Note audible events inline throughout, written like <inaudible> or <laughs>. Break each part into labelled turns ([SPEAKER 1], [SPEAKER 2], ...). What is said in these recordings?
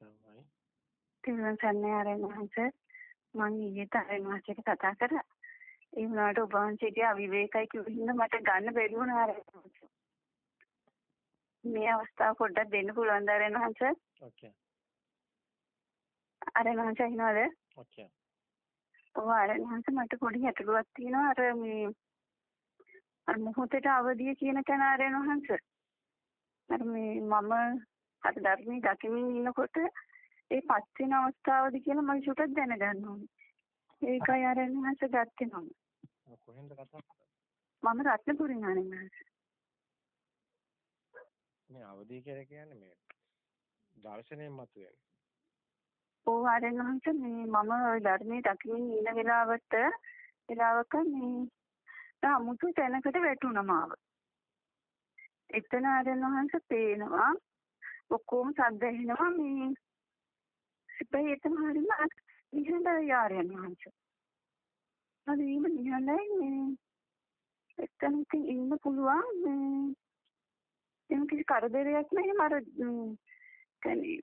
[SPEAKER 1] තමයි.
[SPEAKER 2] තිරුවන් සරණයි ආරයන් වහන්සේ. මම ඊයේ තරෙන් වහන්සේට කතා කරා. ඒ වුණාට ඔබ වහන්සේගේ අවිවේකයි කිව්වින්ද මට ගන්න බැරි වුණා වහන්සේ. මේ අවස්ථාව පොඩ්ඩක් දෙන්න පුළුවන් ද ආරයන් වහන්සේ?
[SPEAKER 1] ඕකේ.
[SPEAKER 2] ආරයන් වහන්සේ අහිනවද?
[SPEAKER 1] ඕකේ.
[SPEAKER 2] ඔව් ආරයන් වහන්සේ මට පොඩි ගැටලුවක් තියෙනවා අර මේ අර මොහොතේ අවදිය කියන තැන ආරයන් වහන්සේ. අර මේ මම අර ධර්මයේ දකිමින් ඉන්නකොට ඒ පස් වෙන අවස්ථාවද කියලා මම චුට්ටක් දැනගන්න ඕනේ. ඒකයි අර එන්නහස ගත්තේ මම.
[SPEAKER 1] කොහෙන්ද කතා
[SPEAKER 2] මම රත්නපුරින් ආනෙන්නහස.
[SPEAKER 1] මේ අවදි කියලා කියන්නේ මේ දර්ශනයෙන් මතුවෙන.
[SPEAKER 2] ඔව් එන්නහස මේ මම ධර්මයේ දකිමින් ඉන්න වෙලාවට වෙලාවක මේ අමුතු තැනකට වැටුණා මාව. එතන එන්නහස පේනවා ඔක්කොම සද්ද ඇහෙනවා මේ හැබැයි එතන හරිම නිහඬ යාරයන් වහන්සේ. හරි ඊම නිහඬයි මේ එතන ඉතින් ඉන්න පුළුවන් මේ එහෙම කිසි කරදරයක් නැහැ මර කියන්නේ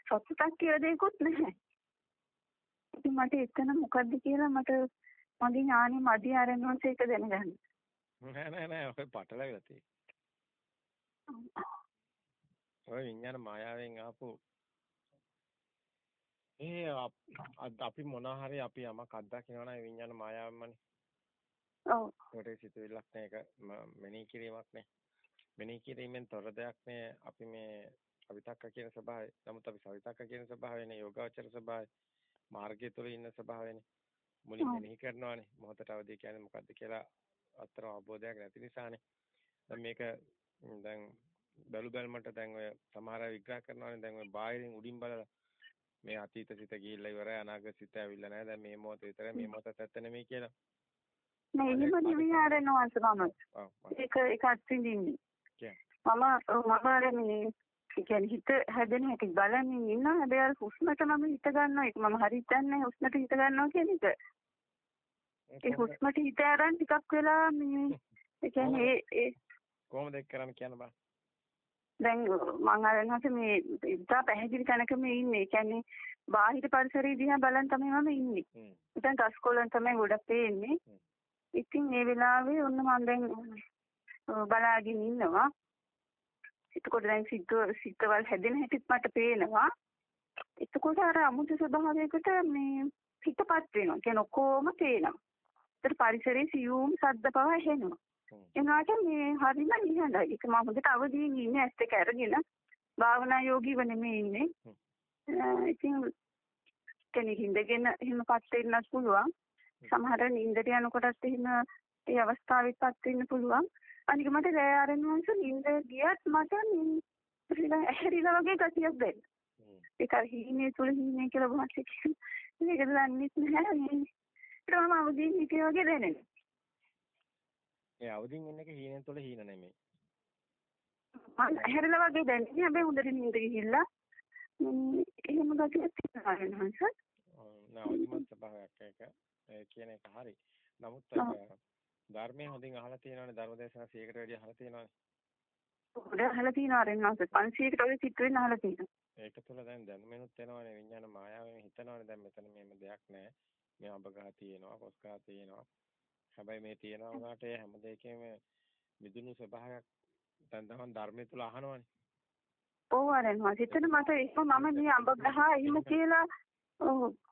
[SPEAKER 2] සතුටක් කියලා දෙයක්වත් නැහැ. ඉතින් මට එතන මොකද්ද කියලා මට මගේ ඥානෙ මදි ආරෙන්නොත් ඒක දැනගන්න.
[SPEAKER 1] නෑ නෑ නෑ ඔය පටලවිලා තියෙන්නේ. ඔය විඤ්ඤාණ මායාවෙන් ආපු ඒ අපි මොනවා හරි අපි යමක් අත්දකිනවා නම් විඤ්ඤාණ මායාවෙන්මනේ.
[SPEAKER 2] ඔව්.
[SPEAKER 1] ඒකට සිතුවිල්ලක් නේ ඒක මෙනෙහි කිරීමක් නේ. මෙනෙහි කිරීමෙන් තොර දෙයක් නේ අපි මේ අවිතක්ක කියන ස්වභාවය. නමුත් අපි සවිතක්ක කියන ස්වභාවයනේ යෝගාචර ස්වභාවය. මාර්ගය තුල ඉන්න ස්වභාවයනේ. මුලින් මෙනෙහි කරනවානේ. මොහොතට අවදි කියන්නේ මොකද්ද කියලා අත්‍තරම අවබෝධයක් නැති නිසානේ. දැන් මේක දැන් බැලු බැලමට දැන් ඔය සමහර අය විග්‍රහ කරනවානේ දැන් ඔය බාහිරින් උඩින් බලලා මේ අතීත සිත ගිහිල්ලා ඉවරයි අනාගත සිත ඇවිල්ලා නැහැ දැන් මේ මොහොත විතරයි මේ මොහොත ඇත්ත නෙමෙයි කියලා.
[SPEAKER 2] නෑ එහෙම නෙමෙයි ආරෙනවා අසමම. ඒක ඒක අත්විඳින්නේ. මම මම ආර මේ කියන්නේ හිත හැදෙන හැටි බලන්නේ ඉන්න හැබැයි අර හුස්මට මම හිත ගන්නවා ඒක මම හරියට දන්නේ හුස්මට හිත ගන්නවා කියන එක. ඒ හුස්මට හිත අරන් ටිකක් වෙලා මේ ඒ කියන්නේ ඒ
[SPEAKER 1] කොහොමද ඒක කරන්න කියන්න බෑ.
[SPEAKER 2] දැන් මම අරනහස මේ ඉතා පැහැදිලි තැනක මේ ඉන්නේ. ඒ කියන්නේ බාහිර පරිසරය දිහා බලන් තමයි මම ඉන්නේ. දැන් ගස්කොලන් තමයි ගොඩක් පේන්නේ. ඉතින් මේ වෙලාවේ ඔන්න මම දැන් බලාගෙන ඉන්නවා. එතකොට දැන් සිද්ද සිද්දවල් හැදෙන හැටිත් මට පේනවා. එතකොට අර අමුතු ස්වභාවයකට මේ හිතපත් වෙනවා. කියන ඔක්කොම පේනවා. ඒතර පරිසරයේ සියුම් ශබ්ද පව ඇහෙනවා. එනවාට මේ හරිම නිහඬයි. ඒක මම හොඳට අවදීන් ඉන්නේ ඇස් දෙක අරගෙන භාවනා යෝගීව නෙමෙයි ඉන්නේ. ඉතින් කෙනෙක් ඉඳගෙන එහෙමපත් වෙන්නත් පුළුවන්. සමහර නිින්දට යනකොටත් එහෙම ඒ අවස්ථාවෙත්පත් වෙන්න පුළුවන්. අනික මට රෑ ආරෙන්වන්ස නිින්ද ගියත් මට ඇහැරිලා වගේ ගතියක් දැනෙන. ඒක හීනේ තුල හීනේ කියලා බොහොම කියන්නේ. ඒක දන්නේ නැහැ. ඒක මම අවදීන් හිටිය වගේ දැනෙනවා.
[SPEAKER 1] ඒ අවදින් ඉන්න එක හීනෙන් තුළ හීන නෙමෙයි.
[SPEAKER 2] මම හැරලා වගේ දැනෙන්නේ හැබැයි හොඳට නින්ද ගිහිල්ලා එහෙම ගතියක් තියෙනවා නේද?
[SPEAKER 1] නවදිමත් ස්වභාවයක් ඒක ඒ කියන එක හරි. නමුත් ධර්මයේ හොඳින් අහලා තියෙනවානේ ධර්මදේශනා 100කට වැඩි අහලා තියෙනවානේ.
[SPEAKER 2] ගොඩ අහලා තියෙනවා රෙන්නාස 500කට වගේ සිත් වෙන්න අහලා තියෙනවා.
[SPEAKER 1] ඒක තුළ දැන් දැනුමෙනුත් එනවානේ විඥාන මායාවෙන් හිතනවානේ දැන් මෙතන මේම දෙයක් නැහැ. මේ අඹගහ තියෙනවා, කොස්කා තියෙනවා. හැබැයි මේ තියෙනවා වුණාට ඒ හැම දෙයකම මිදුණු ස්වභාවයක් දැන් තමයි ධර්මයේ තුල අහනවනේ.
[SPEAKER 2] ඔව් අරන් හිතෙන මට ඒක මම මේ අඹ ගහ එහෙම කියලා.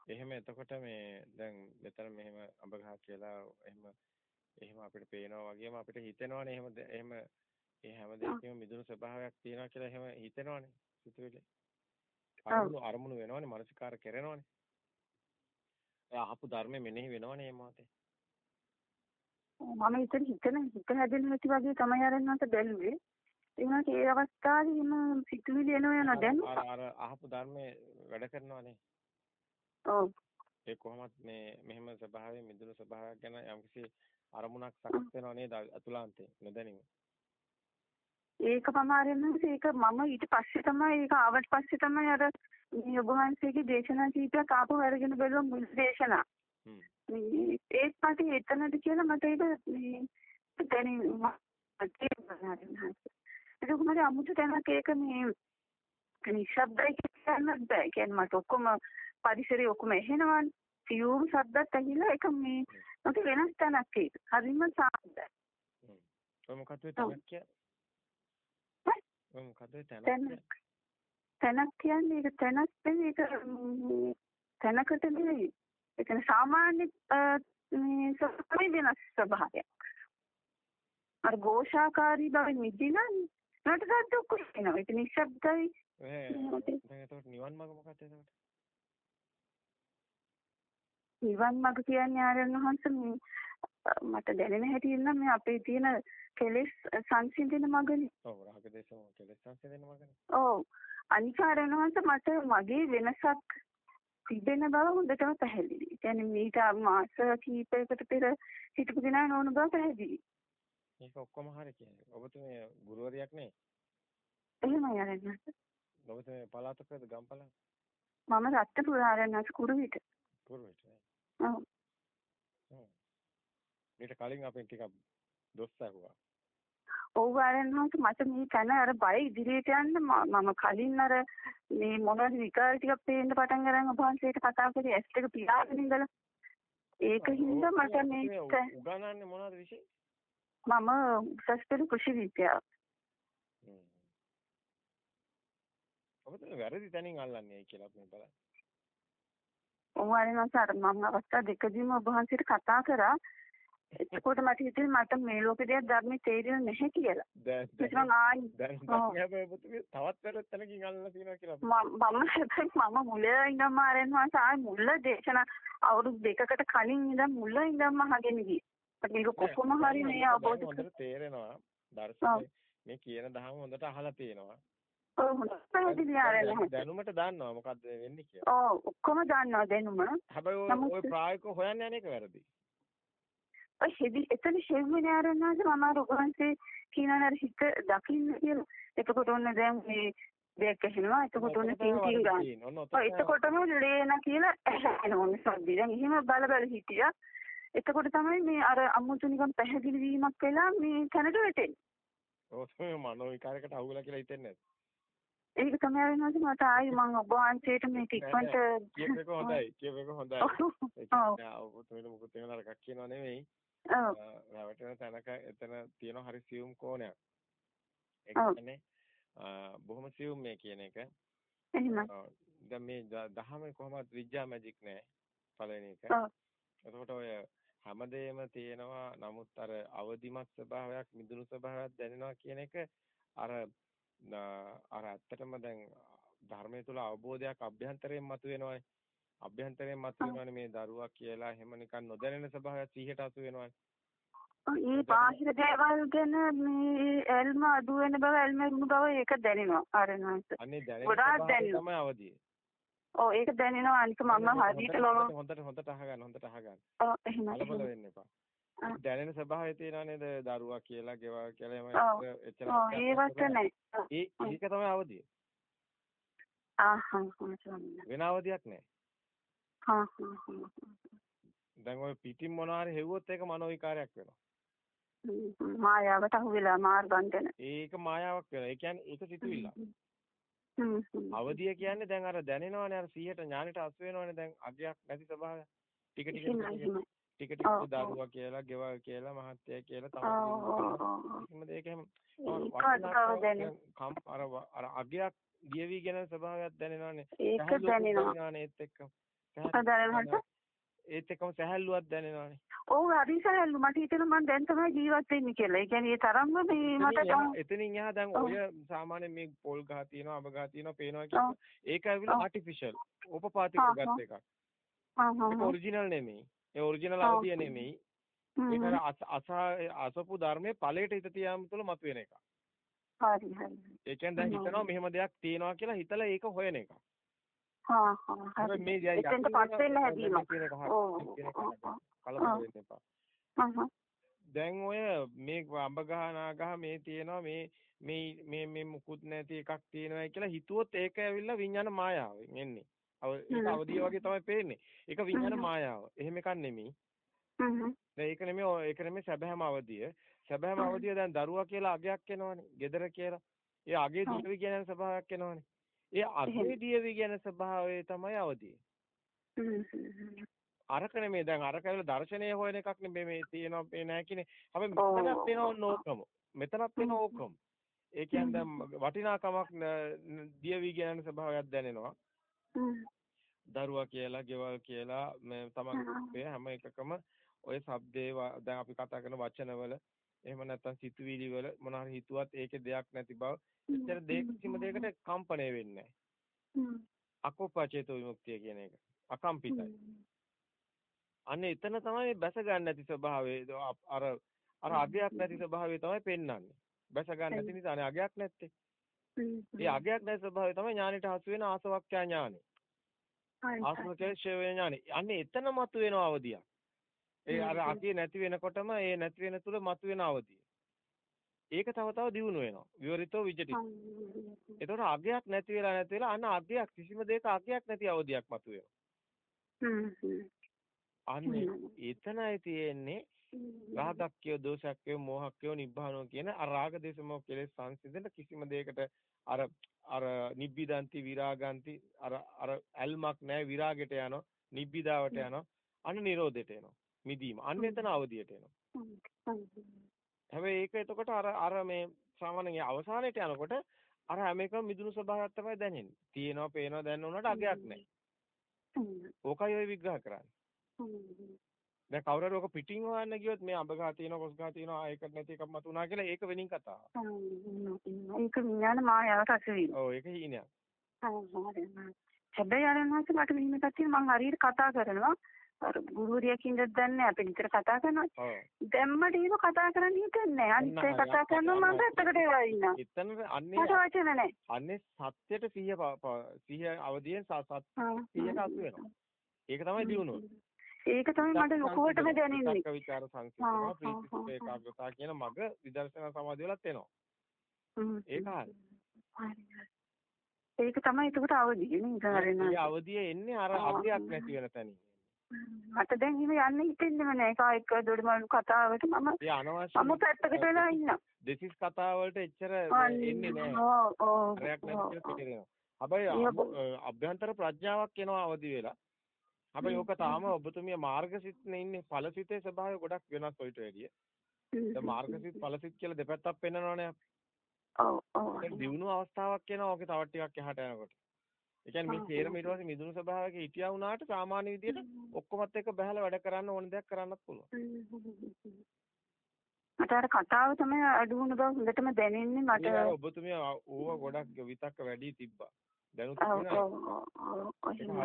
[SPEAKER 1] එහෙම එතකොට මේ දැන් මෙතන මෙහෙම අඹ ගහ කියලා එහෙම එහෙම අපිට පේනවා වගේම අපිට හිතෙනවනේ එහෙම එහෙම ඒ හැම දෙයකම මිදුණු ස්වභාවයක් තියෙනවා කියලා එහෙම හිතෙනවනේ සිතුවිලි. අරමුණු අරමුණු වෙනවනේ මානසිකාර කරනවනේ. එයා අහපු ධර්මෙ මෙනෙහි වෙනවනේ මේ මොහොතේ.
[SPEAKER 2] මම ඉතින් හිතන හිත හැදෙන හැටි වගේ තමයි අරන්නත් බැලුවේ. ඒ වුණාට ඒ අවස්ථාවේ එම සිතුවිලි එනවා යන දැන්
[SPEAKER 1] අර අර අහපු ධර්මයේ වැඩ කරනවානේ.
[SPEAKER 2] ඔව්.
[SPEAKER 1] ඒ කොහොමත් මේ මෙහෙම ස්වභාවයෙන් මිදුණු ස්වභාවයක් ගැන යම්කිසි අරමුණක් සකස් වෙනව නේද අතුලාන්තේ නොදැනීම.
[SPEAKER 2] ඒක පමාරෙන්නත් ඒක මම ඊට පස්සේ තමයි ඒක ආවට පස්සේ තමයි අර මේ ඔබ වහන්සේගේ දේශනා කීපයක් ආපහු අරගෙන බැලුවා මුල් දේශනා. ඒත් මට එතනද කියලා මට ඒක මේ දැනෙන්නේ ඒක මට අමුතු තැනක් ඒක මේ නිශ්ශබ්දයි කියන්නත් බෑ. කියන්නේ මට ඔක්කොම පරිසරය ඔක්කොම එහෙනවනේ. සියුම් ශබ්දත් ඇහිලා ඒක මේ මට වෙනස් තැනක් ඒක. හරිම සාන්තයි.
[SPEAKER 1] ඔය මොකද ඔය තැනක් කියන්නේ? ඔය මොකද ඔය තැනක්
[SPEAKER 2] තැනක් කියන්නේ ඒක තැනක් නෙවෙයි ඒක තැනකට නෙවෙයි. ඒ කියන්නේ සාමාන්‍ය මේ සමයි වෙනස් ස්වභාවයක්. අර ഘോഷාකාරී බව නිදිලා නට සද්ද ඔක්කොම එනවා. ඒක නිශ්ශබ්දයි.
[SPEAKER 1] දැන් එතකොට නිවන් මාර්ග මොකක්ද එතකොට?
[SPEAKER 2] නිවන් මාර්ග කියන්නේ ආරයන් වහන්සේ මට දැනෙන හැටියෙන් නම් මේ අපේ තියෙන කෙලෙස් සංසිඳන මගනේ.
[SPEAKER 1] ඔව් රාග දේශම කෙලෙස් සංසිඳන මගනේ.
[SPEAKER 2] ඔව්. අනිකාරයන් වහන්සේ මට මගේ වෙනසක් තිබෙන බව හොඳටම පැහැදිලි. කියන්නේ මීට මාස කිහිපයකට පෙර හිටපු දිනා නෝන බව පැහැදිලි.
[SPEAKER 1] මේක ඔක්කොම හරි කියන්නේ. ඔබතුමේ ගුරුවරියක් නේ?
[SPEAKER 2] එහෙමයි වහන්සේ.
[SPEAKER 1] ඔබතුමේ පළාතකද ගම්පළාත?
[SPEAKER 2] මම රත්නපුර වහන්සේ කුරුවිට.
[SPEAKER 1] කුරුවිට.
[SPEAKER 2] ඔව්.
[SPEAKER 1] ඊට කලින් අපෙන් ටිකක් දොස් ඇහුවා.
[SPEAKER 2] ඔව් ආරයන් වහන්සේ මට මේ තන අර බය ඉදිරියට යන්න මම කලින් අර මේ මොනවද විකාර ටිකක් පේන්න පටන් ගන්න ඔබ වහන්සේට කතා කරේ ඇස් දෙක පියාගෙන ඉඳලා ඒක හින්දා මට මේක
[SPEAKER 1] උගන්වන්නේ මොනවද විශේෂ?
[SPEAKER 2] මම උසස් පෙළ කෘෂි විද්‍යාව.
[SPEAKER 1] ඔබතුමා වැරදි තැනින් අල්ලන්නේ කියලා අපි බලන්න.
[SPEAKER 2] ඔව් ආරයන් අර මම අවස්ථා දෙකදීම ඔබ වහන්සේට කතා කරා එතකොට මට හිතෙන්නේ මට මේ ලෝකේ දෙයක් ධර්මයේ තේරෙන්නේ නැහැ කියලා.
[SPEAKER 1] දැන්
[SPEAKER 2] මම ආයි
[SPEAKER 1] දැන් හැබැයි තවත් වැරද්ද තැනකින් අල්ලලා තියෙනවා කියලා.
[SPEAKER 2] මම මම මම මුල ඉඳන්ම ආරයන් වහන්සේ ආයි මුල දේශනා අවුරුදු දෙකකට කලින් ඉඳන් මුල ඉඳන්ම අහගෙන ගියේ. මේක කොහොම හරි මේ අවබෝධ
[SPEAKER 1] හොඳට තේරෙනවා දර්ශනේ මේ කියන දහම හොඳට අහලා තියෙනවා.
[SPEAKER 2] ඔව්
[SPEAKER 1] දැනුමට දන්නවා මොකද්ද වෙන්නේ කියලා.
[SPEAKER 2] ඔව් ඔක්කොම දන්නවා දැනුම.
[SPEAKER 1] හැබැයි ඔය ප්‍රායෝගිකව හොයන්න යන එක වැරදි.
[SPEAKER 2] ඔය හෙදි එතන ෂෙව්වෙනේ ආරණාද මම අර උගන්සේ කියනවා හිත දකින්න කියලා. එතකොට ඔන්න දැන් මේ දෙයක් ඇහෙනවා. එතකොට ඔන්න ටින් ටින් ගන්න. ඔය එතකොටම ලේන කියලා ඇහෙනවා ඔන්න සද්දි. දැන් එහෙම බල බල හිටියා. එතකොට තමයි මේ අර අමුතු නිකන් පැහැදිලි වීමක් වෙලා මේ තැනට වැටෙන්නේ.
[SPEAKER 1] ඔව් තමයි මනෝ විකාරයකට අහුවලා කියලා හිතෙන්නේ?
[SPEAKER 2] ඒක තමයි වෙනවාද මට ආයි මම ඔබ වහන්සේට මේක ඉක්මනට
[SPEAKER 1] කියප එක හොඳයි <laughs> කියප එක හොඳයි ඒ කියන්නේ ඔබතුමීට මොකද වෙන නරකක් කියනවා නෙමෙයි
[SPEAKER 2] ඔව්
[SPEAKER 1] රැවටෙන තැනක එතන තියෙන හරි සියුම් කෝණයක් ඒ කියන්නේ බොහොම සියුම් මේ කියන එක
[SPEAKER 2] එහෙමයි
[SPEAKER 1] දැන් මේ දහමේ කොහොමද විද්‍යා මැජික් නෑ පළවෙනි එක එතකොට ඔය හැමදේම තියෙනවා නමුත් අර අවදිමත් ස්වභාවයක් මිදුණු ස්වභාවයක් දැනෙනවා කියන එක අර අර ඇත්තටම දැන් ධර්මයේ තුල අවබෝධයක් අභ්‍යන්තරයෙන් මතුවෙනවානේ. අභ්‍යන්තරයෙන් මතුවෙනවානේ මේ දරුවා කියලා එහෙම නිකන් නොදැනෙන ස්වභාවයක් සිහියට අසු වෙනවානේ.
[SPEAKER 2] ඒ බාහිර දේවල් ගැන මේ එල්ම අඩු වෙන බව එල්මෙන්න බව ඒක දැනෙනවා ආරණාන්ත.
[SPEAKER 1] අනේ දැනෙන තමයි අවදිය.
[SPEAKER 2] ඔව් ඒක දැනෙනවා අනික මම හරියට ලොන
[SPEAKER 1] හොඳට හොඳට අහගන්න හොඳට අහගන්න.
[SPEAKER 2] ඔව් එහෙමයි.
[SPEAKER 1] වෙන්න එපා. දැනෙන ස්වභාවය තියෙනවා නේද දරුවා කියලා ගෙවා කියලා එහෙම එච්චර
[SPEAKER 2] ඔව් ඒවත් නැහැ.
[SPEAKER 1] ඒක තමයි අවදිය.
[SPEAKER 2] ආහ්
[SPEAKER 1] වෙන අවදියක් නැහැ.
[SPEAKER 2] හා හා
[SPEAKER 1] දැන් ඔය පිටින් මොනවා හරි හෙව්වොත් ඒක මනෝ විකාරයක් වෙනවා.
[SPEAKER 2] මායාවට අහු වෙලා මාර්ගන්තන.
[SPEAKER 1] ඒක මායාවක් වෙනවා. ඒ කියන්නේ ඒක සිතුවිල්ල. අවදිය කියන්නේ දැන් අර දැනෙනවනේ අර 100ට ඥානෙට අසු වෙනවනේ දැන් අගයක් නැති ස්වභාවය. ටික ටික ටික ටික දරුවා කියලා, ගෙවල් කියලා, මහත්ය කියලා තමයි. දෙයක එහෙම අර අර අගයක් ගියවි කියන ස්වභාවයක් දැනෙනවනේ.
[SPEAKER 2] ඒක දැනෙනවා.
[SPEAKER 1] ඒත් එක්ක. ඒත් එක්කම සහැල්ලුවක් දැනෙනවනේ.
[SPEAKER 2] ඔව් හරි සහැල්ලු මට හිතෙනවා මම දැන් තමයි ජීවත් වෙන්නේ කියලා. ඒ කියන්නේ ඒ තරම්ම මේ මට
[SPEAKER 1] එතනින් එහා දැන් ඔය සාමාන්‍ය මේ පොල් ගහ තියෙනවා, අබ ගහ තියෙනවා, පේනවා කියන ඒක ඇවිල්ලා ආටිෆිෂල්. උපපාතික ගත් එකක්. ඒක ඔරිජිනල් නෙමෙයි. ඒ ඔරිජිනල් අවදිය නෙමෙයි. ඒක අස අසපු ධර්මයේ ඵලයට හිත තියාම තුළ මතුවෙන එකක්.
[SPEAKER 2] හරි හරි.
[SPEAKER 1] ඒ කියන්නේ දැන් හිතනවා මෙහෙම දෙයක් තියෙනවා කියලා හිතලා ඒක හොයන එකක්.
[SPEAKER 2] හා හා හරි.
[SPEAKER 1] මේ ජය
[SPEAKER 2] එතෙන්ට පස් වෙන්න හැදීමක්.
[SPEAKER 1] කලබල වෙන්න එපා. දැන් ඔය මේ අඹ ගහ නා ගහ මේ තියෙනවා මේ මේ මේ මේ මුකුත් නැති එකක් තියෙනවා කියලා හිතුවොත් ඒක ඇවිල්ලා විඤ්ඤාණ මායාවෙන් එන්නේ. ඒක අවදිය වගේ තමයි පේන්නේ. ඒක විඤ්ඤාණ මායාව. එහෙම එකක් නෙමෙයි.
[SPEAKER 2] හ්ම්.
[SPEAKER 1] ඒක නෙමෙයි ඒක නෙමෙයි සැබෑම අවදිය. සැබෑම අවදිය දැන් දරුවා කියලා අගයක් එනවනේ. gedara කියලා. ඒ අගේ දිනවි කියන ස්වභාවයක් එනවනේ. ඒ අගේදී විගයන ස්වභාවය තමයි අවදිය. අරක නෙමෙයි දැන් අරක වල දර්ශනීය හොයන එකක් නෙමෙයි මේ තියෙනවා මේ නැහැ කියන්නේ. හැබැයි මෙතනක් තියෙනවා නෝකම. මෙතනක් තියෙනවා ඕකම. ඒ කියන්නේ දැන් වටිනාකමක් දිය විගයන ස්වභාවයක් දැනෙනවා. දරුවා කියලා, ගෙවල් කියලා මේ තමන්ගේ හැම එකකම ඔය shabdේ දැන් අපි කතා කරන වචනවල එහෙම නැත්නම් සිතුවිලි වල මොනවා හරි හිතුවත් ඒකේ දෙයක් නැති බව එච්චර දෙයක් කිසිම දෙයකට කම්පණය වෙන්නේ නැහැ. අකෝපචේතෝ විමුක්තිය කියන එක. අකම්පිතයි. අන්න එතන තමයි බැස ගන්න නැති ස්වභාවය අර අර අගයක් නැති ස්වභාවය තමයි පෙන්වන්නේ. බැස ගන්න නැති නිසානේ අගයක් නැත්තේ. ඒ අගයක් නැති ස්වභාවය තමයි ඥානෙට හසු වෙන ආසවක්ඛ්‍යා ඥානෙ. ආසවක්ඛ්‍යා ඥානෙ. අන්න එතන මතුවෙන අවදියක්. ඒ අර අගය නැති වෙනකොටම ඒ නැති වෙන තුල මතුවෙන අවදිය. ඒක තව තව දියුණු වෙනවා. විවරිතෝ විජිතී. ඒතකොට අගයක් නැති වෙලා නැති වෙලා අන්න අගයක් කිසිම දෙයක අගයක් නැති අවදියක් මතුවෙනවා. අන්නේ එතනයි තියෙන්නේ රාගක්කය දෝෂක්කය මෝහක්කය නිබ්බානෝ කියන අර රාග දේශ මොහ කෙලෙස් සංසිඳන කිසිම දෙයකට අර අර නිබ්බිදන්ති විරාගන්ති අර අර ඇල්මක් නැහැ විරාගයට යනවා නිබ්බිදාවට යනවා අන්න නිරෝධයට එනවා මිදීම. අන්න එතන අවදියට එනවා. හැබැයි ඒක එතකොට අර අර මේ සාමාන්‍යයෙන් අවසානයේට යනකොට අර හැම එකම මිදුණු ස්වභාවයක් තමයි දැනෙන්නේ. තියෙනවා පේනවා දැනන උනට අගයක් නැහැ. ඕකයි ඔය විග්‍රහ කරන්නේ. දැන් කවුරු හරි ඔක පිටින් හොයන්න ගියොත් මේ අඹ ගහ තියෙනවා කොස් ගහ තියෙනවා ඒකට නැති එකක් මතුණා කියලා ඒක වෙනින් කතාවක්.
[SPEAKER 2] ඒක විඥාන මායාව රසවීම.
[SPEAKER 1] ඔව් ඒක හීනයක්.
[SPEAKER 2] හැබැයි අර නැත් මට මෙහෙම එකක් තියෙනවා. මම හරියට කතා කරනවා අර ගුරුවරියකින් දැන්නේ අපි විතර කතා කරනවා. දැම්මට ඒක කතා කරන්න හිතන්නේ අනිත් ඒ කතා කරනවා මම පැත්තකට වෙලා ඉන්නවා.
[SPEAKER 1] එතන අන්නේ
[SPEAKER 2] මට වචන නැහැ.
[SPEAKER 1] අන්නේ සත්‍යයට සිහිය සිහිය අවදියෙන් සත් සිහියට අසු වෙනවා. ඒක තමයි දිනුනොත්.
[SPEAKER 2] ඒක තමයි මට ලොකුවටම දැනෙන්නේ.
[SPEAKER 1] සක්ක විචාර සංසිඳනවා ප්‍රීති ඒකාග්‍රතාව කියන මග විදර්ශනා සමාධිය වලත් එනවා. ඒක හරි.
[SPEAKER 2] ඒක තමයි එතකොට අවදිය නේද.
[SPEAKER 1] ඒ අවදිය එන්නේ අර අධ්‍යයක් නැති වෙන තැනින්.
[SPEAKER 2] මට දැන් එහෙම යන්න හිතෙන්නේම නැහැ. කායික දොඩමලු කතාවට මම මම පැත්තකට වෙලා ඉන්නවා.
[SPEAKER 1] දෙසිස් කතා වලට එච්චර එන්නේ පිටිරෙනවා. හැබැයි අභ්‍යන්තර ප්‍රඥාවක් එනවා අවදි වෙලා. හැබැයි ඕක තාම ඔබතුමිය මාර්ගසිතනේ ඉන්නේ ඵලසිතේ ස්වභාවය ගොඩක් වෙනස් ඔයිට වැඩිය. දැන් මාර්ගසිත ඵලසිත කියලා දෙපැත්තක් පෙන්නනවනේ.
[SPEAKER 2] ඔව් ඔව්.
[SPEAKER 1] දිනුන අවස්ථාවක් එනවා ඕකේ තව ටිකක් එහාට යනකොට. ඒ කියන්නේ මේ තේරම ඊට පස්සේ මිදුණු ස්වභාවයක හිටියා වුණාට සාමාන්‍ය විදියට ඔක්කොමත් එක්ක බහැලා වැඩ කරන්න ඕන දෙයක් කරන්නත් පුළුවන්.
[SPEAKER 2] මට අර කතාව තමයි අඩු වුණ බව හොඳටම දැනෙන්නේ මට.
[SPEAKER 1] ඔබතුමිය ඕව ගොඩක් විතක්ක වැඩි තිබ්බා. දැනුත්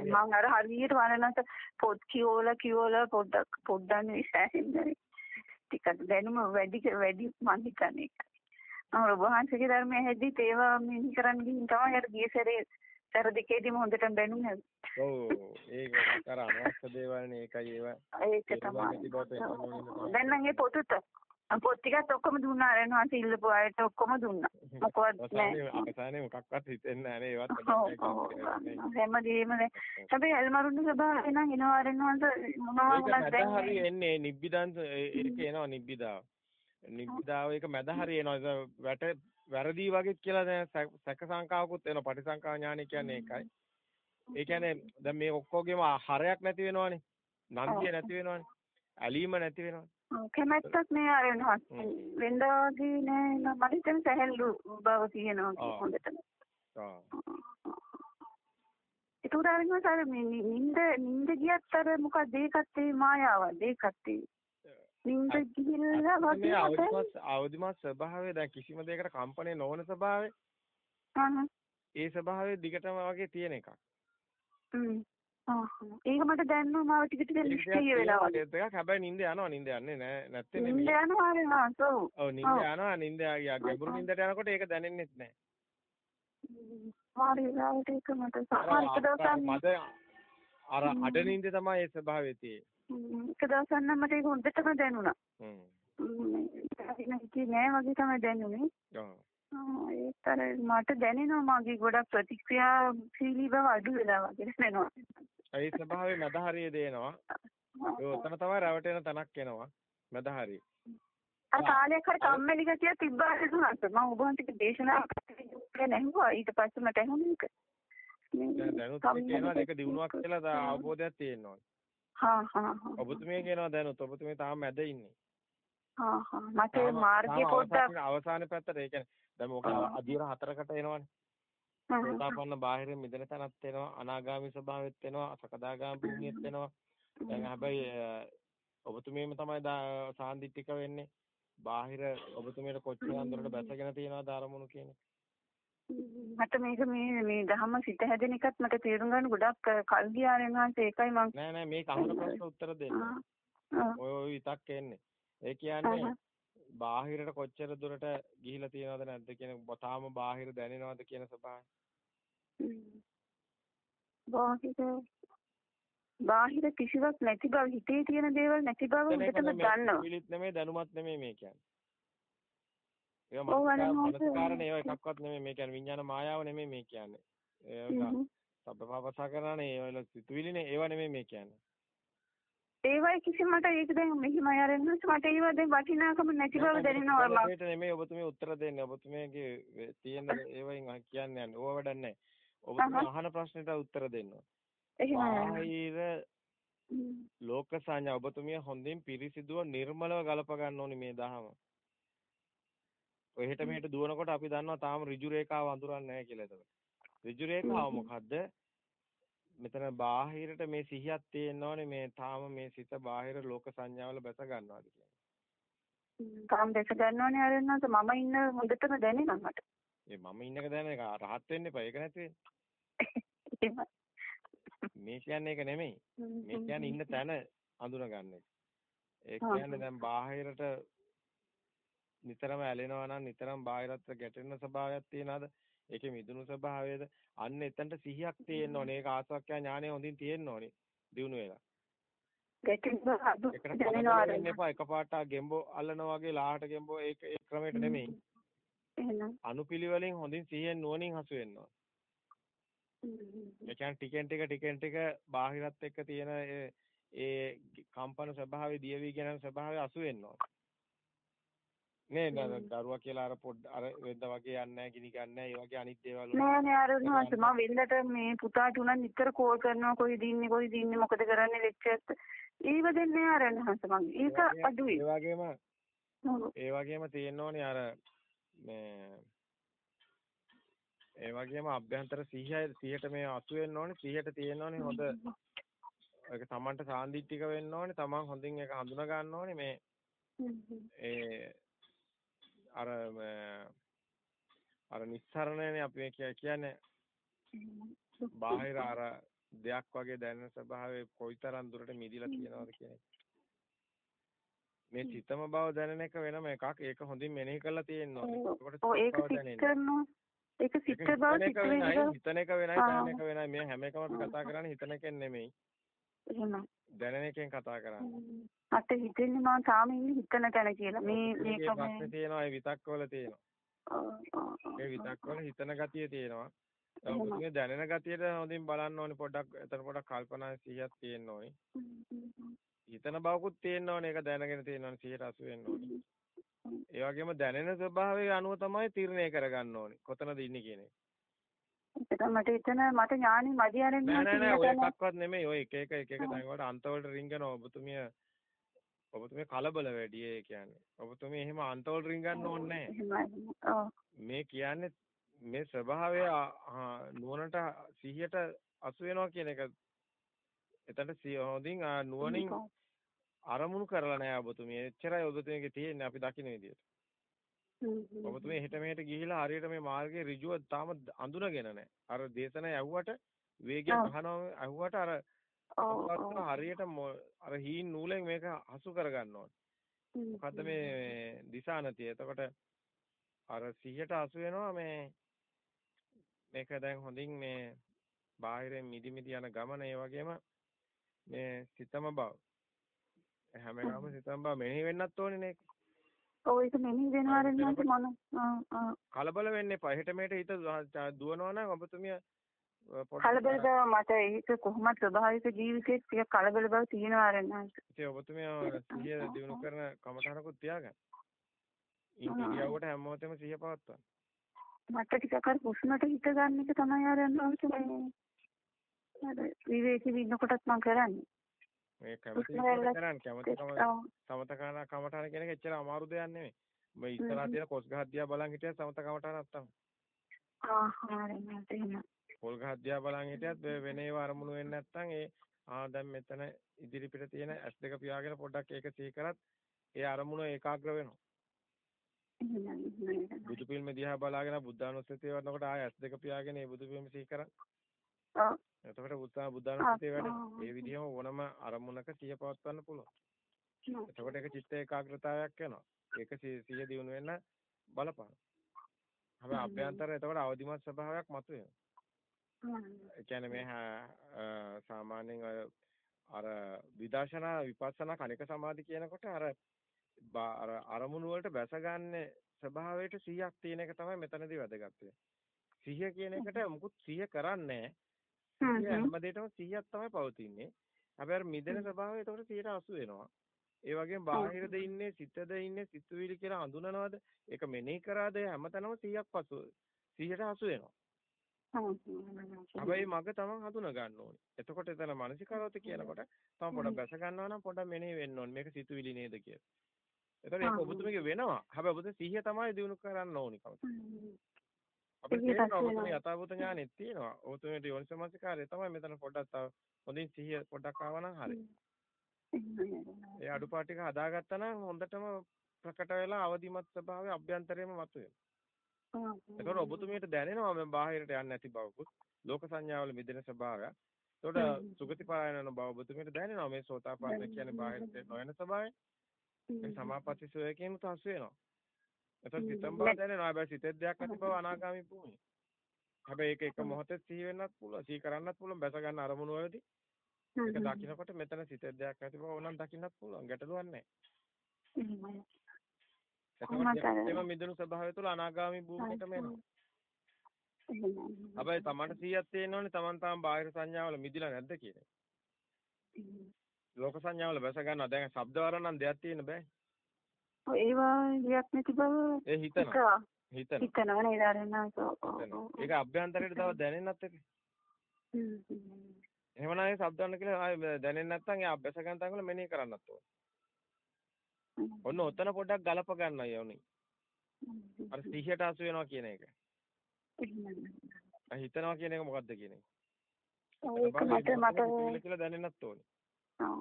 [SPEAKER 2] මම අර හරියට වරණත පොත් කියෝලා කියෝලා පොඩ්ඩක් පොඩ්ඩක් විශ්වාසෙන්නේ ටිකක් දැනුම වැඩි වැඩි මන් හිතන්නේ. මම ඔබ වහන්සේගේ ධර්මයේ හැදී ඒවා මෙහි කරන්න ගිහින් තමයි අර ගිය සැරේ සැර දෙකේදීම හොඳටම දැනුනේ
[SPEAKER 1] ඔව් ඒක කර අනවශ්‍ය දේවල් නේ ඒකයි ඒවා.
[SPEAKER 2] ඒක තමයි. දැන් නම් ඒ පොතට පොත් ටිකත් ඔක්කොම දුන්නා වහන්සේ ඉල්ලපු අයට ඔක්කොම දුන්නා. මොකවත්
[SPEAKER 1] නැහැ. අවසානයේ මොකක්වත් හිතෙන්නේ නැහැ ඒවත්
[SPEAKER 2] හැමදේම හැබැයි එල්මරුන්ගේ ස්වභාවය නම් එනවා වහන්සේ මොනවා වුණත්
[SPEAKER 1] දැන් හරි එන්නේ නිබ්බිදාන් ඒක එනවා නිබ්බිදාව. නිබ්බිදාව ඒක මැද හරි එනවා. වැට වැරදි වගේ කියලා දැන් සැක සංකාවකුත් එනවා. පටිසංකා ඥානය කියන්නේ ඒකයි. ඒ කියන්නේ දැන් මේ ඔක්කොගේම හරයක් නැති වෙනවනේ. නන්දිය නැති වෙනවනේ. ඇලීම නැති වෙනවනේ.
[SPEAKER 2] කැමැත්තක් නෑ ආරයන් වහන්සේ. වෙනදා වගේ නෑ මට හිතෙන සැහැල්ලු බව තියෙනවා හොඳටම. ඒක උදාහරණ වශයෙන් මේ නින්ද නින්ද ගියත් අර මොකද ඒකත් ඒ මායාවද ඒකත් ඒ නින්ද ගිහිල්ලා වගේ
[SPEAKER 1] අවදිමත් අවදිමත් ස්වභාවය දැන් කිසිම දෙයකට කම්පණය නොවන ස්වභාවය. ඒ ස්වභාවය දිගටම වගේ තියෙන එකක්.
[SPEAKER 2] ඒක මට දැනෙනවා මාව ටික ටික නිෂ්ක්‍රිය වෙනවා වගේ.
[SPEAKER 1] එකක් හැබැයි නිින්ද යනවා නිින්ද යන්නේ නෑ නැත්තේ
[SPEAKER 2] නෙමෙයි. නිින්ද යනවා නේද? ඔව්.
[SPEAKER 1] ඔව් නිින්ද යනවා නිින්ද ගැඹුරු නිින්දට යනකොට ඒක දැනෙන්නෙත් නෑ.
[SPEAKER 2] මාරි රාවට ඒක මට සමහර දවසක්
[SPEAKER 1] මද අර අඩ නිින්ද තමයි ඒ ස්වභාවය තියෙන්නේ.
[SPEAKER 2] එක දවසක් නම් මට ඒක හොඳටම දැනුණා. හ්ම්. ඒක නෑ වගේ තමයි දැනුනේ. ඔව්. ඒතර මට දැනෙනවා මගේ ගොඩක් ප්‍රතික්‍රියාශීලී බව අඩු වෙලා වගේ දැනෙනවා.
[SPEAKER 1] ඒ ස්වභාවයේ මදහරිය දෙනවා. ඒ උතන තමයි රැවටෙන තැනක් එනවා. මදහරිය.
[SPEAKER 2] අර කාලයක් හරි කම්මැලි ගතිය තිබ්බා නේද මම ඔබ වහන්සේගේ දේශනාව ගැන ඇහුවා ඊට පස්සේ මට ඇහුණේ ඒක.
[SPEAKER 1] දැන් දැනුත් කියනවා දෙක දිනුවක් කියලා අවබෝධයක් තියෙනවා.
[SPEAKER 2] හා හා හා.
[SPEAKER 1] ඔබතුමිය කියනවා දැනුත් ඔබතුමිය තාම මැද ඉන්නේ.
[SPEAKER 2] හා හා මට මාර්ගය පොඩ්ඩක්
[SPEAKER 1] අවසාන පැත්තට ඒ කියන්නේ දැන් මොකද අධීර හතරකට එනවනේ. සෝතාපන්න බාහිරින් මිදෙන තැනත් එනවා අනාගාමි ස්වභාවෙත් එනවා සකදාගාමි භූමියෙත් එනවා. දැන් හැබැයි ඔබතුමියම තමයි සාන්දිටික වෙන්නේ. බාහිර ඔබතුමියට කොච්චර අඳුරට බැසගෙන තියෙනවද අරමුණු කියන්නේ.
[SPEAKER 2] මට මේක මේ මේ ධම්ම සිත හැදෙන එකත් මට තේරුම් ගන්න ගොඩක් කල් ගියා නේද ඒකයි මම
[SPEAKER 1] නෑ නෑ මේක අහන ප්‍රශ්න උත්තර දෙන්න. ඔය ඔය විතක් එන්නේ. ඒ කියන්නේ බාහිරට කොච්චර දුරට ගිහිලා තියෙනවද නැද්ද කියන තාම බාහිර දැනෙනවද කියන ස්වභාවය.
[SPEAKER 2] බාහිර බාහිර කිසිවක් නැති බව හිතේ තියෙන දේවල් නැති බව හොඳටම දන්නවා.
[SPEAKER 1] පිළිත් නෙමෙයි දැනුමත් නෙමෙයි මේ කියන්නේ. ඒවා මනස්කාරණ ඒවා එකක්වත් නෙමෙයි මේ කියන්නේ විඥාන මායාව නෙමෙයි මේ කියන්නේ. ඒක සබ්බපාපසා කරනනේ ඒවල සිතුවිලිනේ ඒවා නෙමෙයි මේ කියන්නේ.
[SPEAKER 2] ඒවයි කිසි මට ඒක දැන් මෙහිම ආරෙන්න මට ඒව දැන් වටිනාකම නැති බව දැනෙනවා මම.
[SPEAKER 1] ඒකට නෙමෙයි ඔබතුමිය උත්තර දෙන්නේ. ඔබතුමියගේ තියෙන ඒවයින් කියන්නේ නැහැ. ඕව වැඩක් නැහැ. ඔබතුමිය අහන ප්‍රශ්නෙට උත්තර දෙන්න.
[SPEAKER 2] එහෙමයි.
[SPEAKER 1] ලෝක සංඥා ඔබතුමිය හොඳින් පිරිසිදුව නිර්මලව ගලප ගන්න ඕනි මේ දහම. ඔහෙට මෙහෙට දුවනකොට අපි දන්නවා තාම ඍජු රේඛාව අඳුරන්නේ නැහැ කියලා එතකොට. ඍජු රේඛාව මොකද්ද? මෙතන බාහිරට මේ සිහියක් තියෙනවනේ මේ තාම මේ සිත බාහිර ලෝක සංඥාවල බැස ගන්නවාද කියන්නේ.
[SPEAKER 2] තාම බැස ගන්නවනේ අරනවාද මම ඉන්න හොඳටම දැනෙනවා මට.
[SPEAKER 1] ඒ මම ඉන්නක දැනෙන එක රහත් වෙන්න එපා ඒක නැති වෙන්නේ. <laughs> මේ කියන්නේ ඒක නෙමෙයි. මේ කියන්නේ ඉන්න තැන අඳුන ගන්න එක. ඒ කියන්නේ දැන් බාහිරට නිතරම ඇලෙනවා නම් නිතරම බාහිරත්ව ගැටෙන ස්වභාවයක් තියනවාද? ඒකේ මිදුණු ස්වභාවයද? අන්න එතනට සිහියක් තියෙන්න ඕනේ. ඒක ආසවක්ඛ්‍යා ඥානය හොඳින් තියෙන්න ඕනේ. දිනු වෙලා.
[SPEAKER 2] ගැටෙනවා
[SPEAKER 1] එකපාරට ගෙම්බෝ අල්ලනවා වගේ ලාහට ගෙම්බෝ ඒක ඒ ක්‍රමයට නෙමෙයි.
[SPEAKER 2] එහෙනම්
[SPEAKER 1] අනුපිළිවෙලින් හොඳින් සිහියෙන් නුවණින් හසු වෙන්න ඕනේ. ඒ කියන්නේ ටිකෙන් ටික ටිකෙන් ටික බාහිරත් එක්ක තියෙන ඒ කම්පන ස්වභාවය දියවි කියන ස්වභාවය අසු වෙන්න ඕනේ. නේ දරුවා කියලා අර පොඩ් අර වෙද්ද වගේ යන්නේ නැහැ ගිනි ගන්න නැහැ ඒ වගේ අනිත් දේවල්
[SPEAKER 2] නෑ නෑ අර උන්වහන්සේ මම වෙන්දට මේ පුතාට උනන් නිතර කෝල් කරනවා කොයිද ඉන්නේ කොයිද ඉන්නේ මොකද කරන්නේ ලෙක්චර්ස් ඒව දෙන්නේ අර උන්වහන්සේ මම ඒක අඩුයි.
[SPEAKER 1] ඒ වගේම ඒ වගේම තියෙන්න අර මේ ඒ වගේම අභ්‍යන්තර 100 100ට මේ අසු වෙන්න ඕනේ. 100ට තියෙන්න හොඳ ඒක තමන්ට සාන්දිටික වෙන්න ඕනේ. තමන් හොඳින් ඒක හඳුනා ගන්න ඕනේ මේ ඒ අර අර නිස්සරණයනේ අපි කියන්නේ බාහිර අර දෙයක් වගේ දැනෙන ස්වභාවය කොයිතරම් දුරට මිදිලා තියෙනවද කියන එක. මේ චිතම බව දැනෙන එක වෙනම එකක්. ඒක හොඳින් මෙනෙහි කරලා තියෙනවා.
[SPEAKER 2] ඒක කරනවා. ඒක සිත් බව
[SPEAKER 1] හිතන එක වෙනයි, දැනෙන එක වෙනයි. මේ හැම එකම අපි කතා කරන්නේ හිතන එකෙන් නෙමෙයි.
[SPEAKER 2] එහෙමයි.
[SPEAKER 1] දැනෙන එකෙන් කතා කරන්නේ.
[SPEAKER 2] මට හිතෙන්නේ මම තාම ඉන්නේ හිතන තැන කියලා. මේ මේක
[SPEAKER 1] මේ තියෙනවා ඒ විතක්කවල තියෙනවා. ඒ විතක්කවල හිතන ගතිය තියෙනවා. ඔබතුමිය දැනෙන ගතියට හොඳින් බලන්න ඕනේ පොඩ්ඩක් එතන පොඩ්ඩක් කල්පනා සිහියක් තියෙන්න ඕනේ. හිතන බවකුත් තියෙන්න ඕනේ ඒක දැනගෙන තියෙන්න ඕනේ 180 වෙන්න ඕනේ. ඒ වගේම දැනෙන ස්වභාවය අනුව තමයි තීරණය කරගන්න ඕනේ. කොතනද ඉන්නේ කියන එක.
[SPEAKER 2] ඒක මට එතන මට ඥානෙ මදි ආරෙන්න
[SPEAKER 1] නෑ නෑ නෑ. ඔය එකක්වත් නෙමෙයි. ඔය එක එක එක එක තැන් වලට අන්ත වලට රින්ගන ඔබතුමිය ඔබතුමිය කලබල වැඩි ඒ කියන්නේ. ඔබතුමිය එහෙම අන්ත වලට රින්ගන්න ඕනේ නෑ. මේ කියන්නේ මේ ස්වභාවය නුවණට සිහියට අසු වෙනවා කියන එක. එතනට හොඳින් නුවණින් අරමුණු කරලා නෑ ඔබතුමිය. එච්චරයි ඔබතුමියගේ තියෙන්නේ. අපි දකින්න විදියට ඔබතුමී හෙට මෙහෙට ගිහිලා හරියට මේ මාර්ගයේ ඍජුව තාම අඳුනගෙන නැහැ. අර දේශන ඇහුවට වේගයෙන් අහනවා ඇහුවට අර හරියට අර හීන් නූලෙන් මේක හසු කරගන්න ඕනේ. මොකද්ද මේ දිශානතිය. එතකොට අර 100ට හසු වෙනවා මේ මේක දැන් හොඳින් මේ බාහිරින් මිදි මිදි යන ගමන ඒ වගේම මේ සිතම බව. හැම එකම සිතම බව මෙනෙහි වෙන්නත් ඕනේ නේ
[SPEAKER 2] ඔව් ඒක මෙනෙහි වෙනවා රෙන්නත් මොන
[SPEAKER 1] කලබල වෙන්න එපා. හෙට මෙහෙට හිත දුවනවා නම් ඔබතුමිය
[SPEAKER 2] කලබල බව මට ඒක කොහොමද ස්වභාවික ජීවිතේ ටික කලබල බව තියෙනවා රෙන්නත්.
[SPEAKER 1] ඉතින් ඔබතුමිය සිහිය දිනු කරන කමතනකුත් තියාගන්න. ඉන්දියාවට හැම මොහොතෙම සිහිය පවත්වන්න.
[SPEAKER 2] මට ටිකක් අර හුස්මට හිත ගන්න එක තමයි මේ අර විවේකී ඉන්නකොටත් මම කරන්නේ.
[SPEAKER 1] මේ කැමති කරන්නේ කැමති කම සමතකන කමටහන කියන එක එච්චර අමාරු දෙයක් නෙමෙයි. මේ ඉස්සරහා තියෙන කොස් ගහ දිහා බලන් හිටියත් සමත කමටහනක් තමයි.
[SPEAKER 2] ආ හරියට
[SPEAKER 1] පොල් ගහ දිහා බලන් හිටියත් වෙන ඒවා අරමුණු වෙන්නේ නැත්නම් ඒ ආ දැන් මෙතන ඉදිරි පිට තියෙන ඇස් දෙක පියාගෙන පොඩ්ඩක් ඒක සිහි කරත් ඒ අරමුණ ඒකාග්‍ර වෙනවා. බුදු පිළිම දිහා බලාගෙන බුද්ධානුස්සතිය වඩනකොට ආය ඇස් දෙක පියාගෙන ඒ බුදු පිළිම සිහි කරා. එතකොට බුද්ධා බුද්ධානුස්සතිය වැඩ. ඒ විදිහම ඕනම අරමුණක සිය පවත්වන්න පුළුවන්. එතකොට ඒක චිත්ත ඒකාග්‍රතාවයක් වෙනවා. ඒක සිය දියුණු වෙන්න බලපාන. හැබැයි අභ්‍යන්තර එතකොට අවදිමත් ස්වභාවයක් මතුවෙනවා. ඒ කියන්නේ මේ සාමාන්‍යයෙන් අර විදර්ශනා විපස්සනා කණික සමාධි කියනකොට අර අර අරමුණු වලට බැසගන්නේ ස්වභාවයට 100ක් තියෙන එක තමයි මෙතනදී වැදගත් වෙන්නේ. 100 කියන එකට මුකුත් 100 කරන්නේ නැහැ. හැමදේටම 100ක් තමයි පවතින්නේ. හැබැයි මිදෙන ස්වභාවය ඒකට 180 වෙනවා. ඒ වගේම බාහිරද ඉන්නේ සිතද ඉන්නේ සිතුවිලි කියලා හඳුනනවද? ඒක මෙනෙහි කරාද හැමතැනම 100ක් පසු 100ට හසු වෙනවා. හැබැයි මග තමන් හඳුනා ගන්න ඕනේ. එතකොට එතන මානසිකරවත කියනකොට තම පොඩ බැස ගන්නවා නම් පොඩ මෙනෙහි වෙන්න ඕනේ. මේක සිතුවිලි නේද කියලා. එතකොට ඒක ඔබතුමගේ වෙනවා. හැබැයි ඔබතුම සිහිය තමයි දිනු කරන්න ඕනි කවුද. අපිට තේරෙනවා ඔබතුම යථාභූත ඥානෙත් තියෙනවා. ඔබතුමගේ යෝනිසමස්කාරය තමයි මෙතන පොඩ්ඩක් තව හොඳින් සිහිය පොඩ්ඩක් ආව නම් හරි. ඒ අඩුපාඩු ටික හදාගත්තා නම් හොඳටම ප්‍රකට වෙලා අවදිමත් ස්වභාවය අභ්‍යන්තරයෙන්ම මතුවෙනවා. එතකොට ඔබතුමියට දැනෙනවා මම බාහිරට යන්නේ නැති බවකුත් ලෝක සංඥාවල මිදෙන ස්වභාවය. එතකොට සුගති පායනන බව ඔබතුමියට දැනෙනවා මේ සෝතාපන්න කියන්නේ බාහිරට නොයන ස්වභාවය. ඒ සමාපatti සෝයකේම තස් වෙනවා. එතකොට සිතම් බව දැනෙනවා. හැබැයි සිතේ දෙයක් නැති බව අනාගාමී භූමිය. හැබැයි ඒක එක මොහොතේ සිහි වෙන්නත් පුළුවන්. සිහි කරන්නත් පුළුවන්. බැස ගන්න අරමුණු වලදී. ඒක දකින්නකොට මෙතන සිතේ දෙයක් නැති බව ඕනනම් දකින්නත් පුළුවන්. ගැටලුවක් නැහැ. එතකොට මිදුණු ස්වභාවය තුළ අනාගාමී භූමියටම එනවා. හැබැයි Tamanට 100ක් තියෙනවනේ Taman තාම බාහිර සංඥාවල මිදිලා නැද්ද කියන්නේ. ලෝක සංඥාවල බැස ගන්නවා. දැන් ශබ්ද වරණම් දෙයක් තියෙන බෑ.
[SPEAKER 2] ඔය ඒවා දෙයක් නැති බව
[SPEAKER 1] ඒ හිතනවා. හිතනවා.
[SPEAKER 2] හිතනවා නේද අරනසෝ.
[SPEAKER 1] ඒක අභ්‍යන්තරයට තව දැනෙන්නත් එපේ. එහෙමනම් ඒ ශබ්ද වරණ කියලා ආයෙ දැනෙන්නේ නැත්නම් ඒ අභ්‍යස ගන්න තැන් වල මෙනෙහි කරන්නත් ඕනේ. ඔන්න ඔතන පොඩ්ඩක් ගලප ගන්න යෝනි. අර සිහියට අසු වෙනවා කියන එක. හිතනවා කියන එක මොකද්ද කියන එක?
[SPEAKER 2] ඒක මට මට
[SPEAKER 1] කියලා දැනෙන්නත් ඕනේ.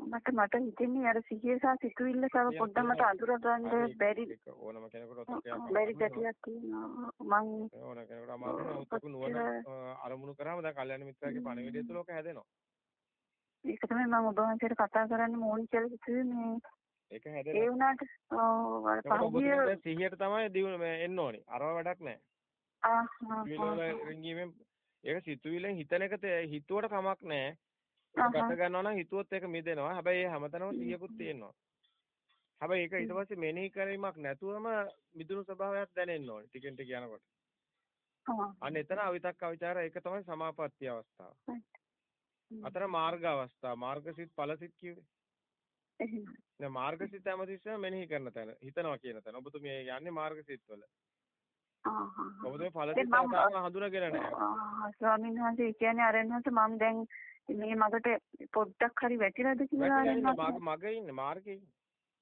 [SPEAKER 2] මට මට හිතෙන්නේ අර සිහිය සහ සිතුවිල්ල තව පොඩ්ඩක් මට අඳුර ගන්න බැරි
[SPEAKER 1] ඕනම කෙනෙකුට ඔතක
[SPEAKER 2] බැරි ගැටියක් තියෙනවා. මං
[SPEAKER 1] ඕන කෙනෙකුට අමාරු උත්සක නුවණ අරමුණු කරාම දැන් කල්යනා මිත්‍රාගේ පණවිඩය තුල ඔක හැදෙනවා.
[SPEAKER 2] ඒක තමයි මම ඔබ වහන්සේට කතා කරන්න ඕනි කියලා හිතුවේ. මේ
[SPEAKER 1] ඒක හැදෙනවා.
[SPEAKER 2] ඒ වුණාට ඔව් අර
[SPEAKER 1] පහුගිය සිහියට තමයි දිනු එන්න ඕනේ. අරව වැඩක් නැහැ.
[SPEAKER 2] ආ ආ
[SPEAKER 1] ඒක සිතුවිලෙන් හිතන එක හිතුවට කමක් නැහැ. ගත ගන්නවා නම් හිතුවොත් ඒක මිදෙනවා. හැබැයි ඒ හැමතැනම සිහියකුත් තියෙනවා. හැබැයි ඒක ඊට පස්සේ මෙනෙහි කිරීමක් නැතුවම මිදුණු ස්වභාවයක් දැනෙන්න ඕනේ. ටිකෙන් ටික යනකොට. අන්න එතන අවිතක් අවිචාර ඒක තමයි සමාපatti අවස්ථාව. අතර මාර්ග අවස්ථාව. මාර්ගසිත ඵලසිත කිව්වේ. එහෙනම් මාර්ගසිත හැමතිස්සෙම මෙනෙහි කරන තැන හිතනවා කියන තැන ඔබතුමිය යන්නේ මාර්ගසිත වල ඔබතුමිය ඵලසිත හඳුනගෙන නැහැ
[SPEAKER 2] ස්වාමීන් වහන්සේ කියන්නේ අරෙන්නත් මම දැන් මේ මගට පොඩ්ඩක් හරි වැටිලාද කියලා
[SPEAKER 1] මගේ ඉන්නේ මාර්ගේ ඉන්නේ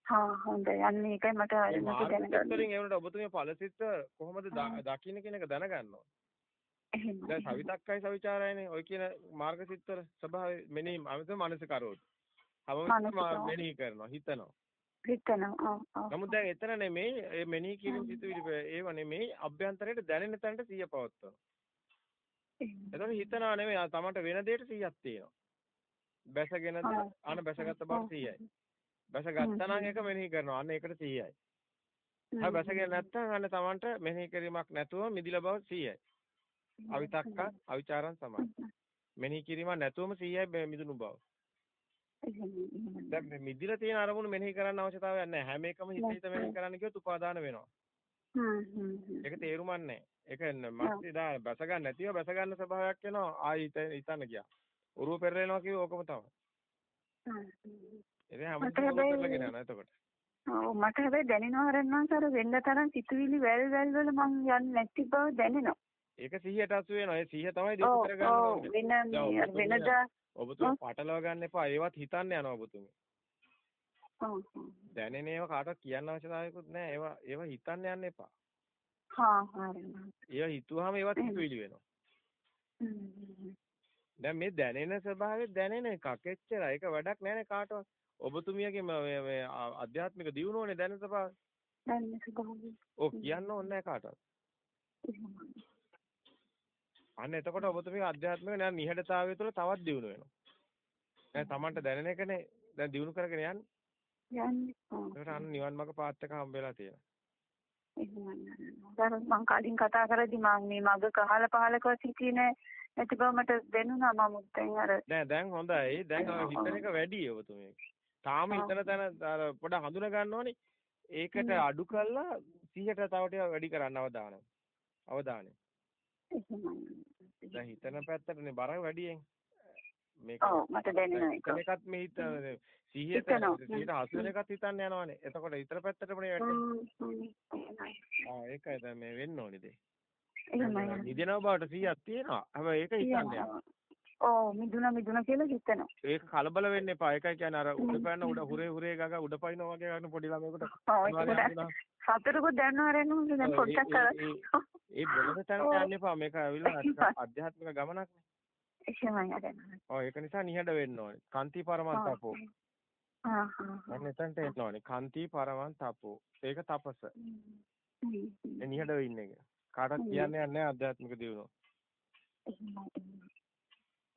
[SPEAKER 2] හා හොඳයි. අන්න ඒකයි මට අරෙන්නත් දැනගන්න.
[SPEAKER 1] වලින් ඒ වුණාට ඔබතුමිය ඵලසිත කොහොමද දකින්න කියන එක දැනගන්න ඕනේ.
[SPEAKER 2] එහෙනම්
[SPEAKER 1] දැන් සවිතක්කයි සවිචාරයනේ. ඔය කියන මාර්ගසිත වල ස්වභාවය මෙනෙහි අමිත මනස කරෝත් හැමෝම මෙනෙහි කරනවා හිතනවා.
[SPEAKER 2] හිතනවා. ඔව්
[SPEAKER 1] නමුත් දැන් එතන නෙමෙයි මේ මෙනෙහි කිරීම සිතුවිලි ඒව නෙමෙයි අභ්‍යන්තරයට දැනෙන තැනට සිහිය පවත්වනවා. එතකොට හිතනවා නෙමෙයි තමන්ට වෙන දෙයට සිහියක් තියෙනවා. බැසගෙනද අන බැසගත්ත බව සිහියයි. බැසගත්තා නම් ඒක මෙනෙහි කරනවා. අන්න ඒකට සිහියයි. හැබැයි බැසගෙන නැත්නම් අන්න තමන්ට මෙනෙහි කිරීමක් නැතුව මිදිලා බව සිහියයි. අවිතක්ක අවිචාරං සමාන. මෙනෙහි කිරීමක් නැතුවම සිහියයි මිදුණු බව. දැන් මේ මිදිලා තියෙන අරමුණු මෙනෙහි කරන්න අවශ්‍යතාවයක් නැහැ. හැම එකම හිත හිත මෙනෙහි කරන්න කිව්වොත් උපාදාන වෙනවා.
[SPEAKER 2] හ්ම් හ්ම්.
[SPEAKER 1] ඒක තේරුමක් නැහැ. ඒක මස්ති දා බැස ගන්න නැතිව බැස ගන්න ස්වභාවයක් එනවා. ආයි හිතන්න ගියා. උරුව පෙරලෙනවා කිව්ව ඕකම තමයි.
[SPEAKER 2] හ්ම්.
[SPEAKER 1] ඉතින් හැමෝටම පෙරලගෙන යනවා එතකොට.
[SPEAKER 2] ඔව් මට හැබැයි දැනෙනවා රන්නාස අර වෙන්න තරම් සිතුවිලි වැල් වැල් වල මං යන්නේ නැති බව දැනෙනවා.
[SPEAKER 1] ඒක 100ට අසු වෙනවා. ඒ 100 තමයි
[SPEAKER 2] ඔව්
[SPEAKER 1] කරගන්න
[SPEAKER 2] ඔව්
[SPEAKER 1] ඕනේ.
[SPEAKER 2] වෙන වෙනදා
[SPEAKER 1] ඔබතුමිය පටලවා ගන්න එපා. ඒවත් හිතන්න යනවා ඔබතුමිය. දැනෙන ඒවා කාටවත් කියන්න අවශ්‍යතාවයකුත් නැහැ. ඒවා ඒවා හිතන්න යන්න එපා.
[SPEAKER 2] හා හරි.
[SPEAKER 1] ඒවා හිතුවාම ඒවත් හිතුවිලි වෙනවා. දැන් මේ දැනෙන ස්වභාවය දැනෙන එකක්. එච්චරයි. ඒක වැඩක් නැහැ කාටවත්. ඔබතුමියගේ මේ මේ ආධ්‍යාත්මික දියුණුවනේ දැනෙන ස්වභාවය.
[SPEAKER 2] දැන් ස්වභාවය.
[SPEAKER 1] ඔව් කියන්න ඕනේ නැහැ කාටවත්. අන්න එතකොට ඔබතුමිය ආධ්‍යාත්මික නෑ නිහඬතාවය තුළ තවත් දියුණු වෙනවා. දැන් Tamanට දැනෙන එකනේ දැන් දියුණු කරගෙන යන්නේ.
[SPEAKER 2] යන්නේ.
[SPEAKER 1] ඒකට අන්න නිවන් මාර්ග පාත් එක හම්බෙලා තියෙනවා.
[SPEAKER 2] එහෙමයි. මම කලින් කතා කරද්දි මම මේ මග කහල පහලකව සිටියේ නෑ නැති බව මට දැනුණා මම දැන් අර
[SPEAKER 1] දැන් දැන් හොඳයි. දැන් හිතන එක වැඩි ඔබතුමිය. තාම හිතන තැන අර පොඩ හඳුනා ගන්න ඕනේ. ඒකට අඩු කළා 100ට තව ටිකක් වැඩි කරන්න අවධානය. අවධානය.
[SPEAKER 2] එහෙමයි.
[SPEAKER 1] දැන් හිතන පැත්තටනේ බර වැඩියෙන්. මේක
[SPEAKER 2] මට දැනෙනවා ඒක.
[SPEAKER 1] එකත් මේ හිත 100ට
[SPEAKER 2] හිතනවා.
[SPEAKER 1] 180 එකත් හිතන්න යනවානේ. එතකොට ඉතර පැත්තටමනේ වැටෙන්නේ. ආ ඒකයි දැන් මේ වෙන්න ඕනේ දේ.
[SPEAKER 2] එහෙමයි.
[SPEAKER 1] නිදනව බවට 100ක් තියෙනවා. හැබැයි ඒක හිතන්න යනවා.
[SPEAKER 2] ඔව් මිදුණා මිදුණා කියලා හිතනවා.
[SPEAKER 1] ඒක කලබල වෙන්න එපා. ඒකයි කියන්නේ අර උඩ පැන්න උඩ හුරේ හුරේ ගග උඩ පයින්නවා වගේ ගන්න පොඩි ළමයෙකුට.
[SPEAKER 2] ඔව් ඒක සතරක දැනනවා රෙන්නු දැන් පොඩ්ඩක් අර
[SPEAKER 1] ඒ බොළඳ තැනට <laughs> යන්න එපා. මේක ඇවිල්ලා <laughs> අධ්‍යාත්මික ගමනක්.
[SPEAKER 2] එහෙමයි අර.
[SPEAKER 1] ඔව් ඒක නිසා නිහඬ වෙන්න ඕනේ. කාන්ති පරමන්තපෝ.
[SPEAKER 2] ආ ආ.
[SPEAKER 1] අන්න එතනට එන්න ඕනේ. කාන්ති පරමන්තපෝ. ඒක තපස. ඒ නිහඬ වෙන්න එක. කාටවත් කියන්නේ නැහැ අධ්‍යාත්මික දියුණුව.